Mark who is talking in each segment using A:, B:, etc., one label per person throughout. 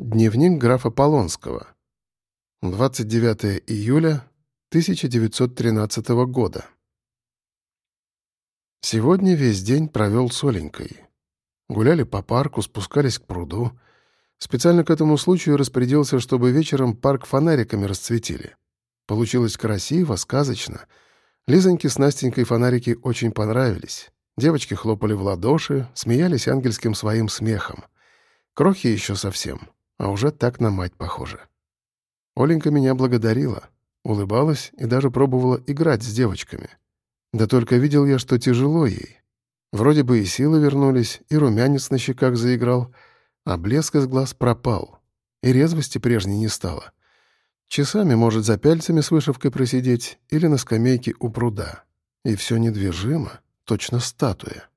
A: Дневник графа Полонского. 29 июля 1913 года. Сегодня весь день провел с Оленькой. Гуляли по парку, спускались к пруду. Специально к этому случаю распорядился, чтобы вечером парк фонариками расцветили. Получилось красиво, сказочно. Лизоньке с Настенькой фонарики очень понравились. Девочки хлопали в ладоши, смеялись ангельским своим смехом. Крохи еще совсем а уже так на мать похоже. Оленька меня благодарила, улыбалась и даже пробовала играть с девочками. Да только видел я, что тяжело ей. Вроде бы и силы вернулись, и румянец на щеках заиграл, а блеск из глаз пропал, и резвости прежней не стало. Часами может за пяльцами с вышивкой просидеть или на скамейке у пруда. И все недвижимо, точно статуя.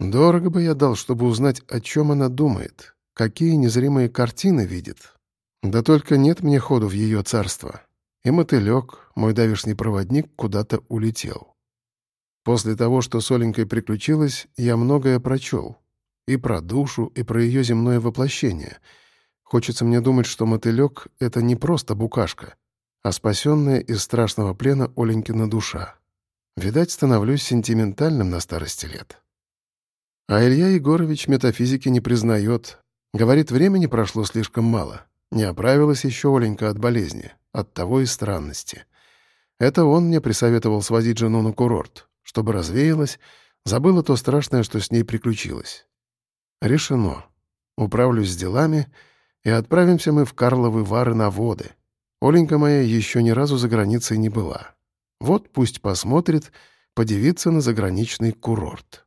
A: Дорого бы я дал, чтобы узнать, о чем она думает, какие незримые картины видит. Да только нет мне ходу в ее царство. И мотылек, мой давишний проводник, куда-то улетел. После того, что с Оленькой приключилось, я многое прочел. И про душу, и про ее земное воплощение. Хочется мне думать, что мотылек — это не просто букашка, а спасенная из страшного плена Оленькина душа. Видать, становлюсь сентиментальным на старости лет. А Илья Егорович метафизики не признает, Говорит, времени прошло слишком мало. Не оправилась еще Оленька от болезни. От того и странности. Это он мне присоветовал свозить жену на курорт, чтобы развеялась, забыла то страшное, что с ней приключилось. Решено. Управлюсь с делами, и отправимся мы в Карловы Вары на воды. Оленька моя еще ни разу за границей не была. Вот пусть посмотрит, подивится на заграничный курорт.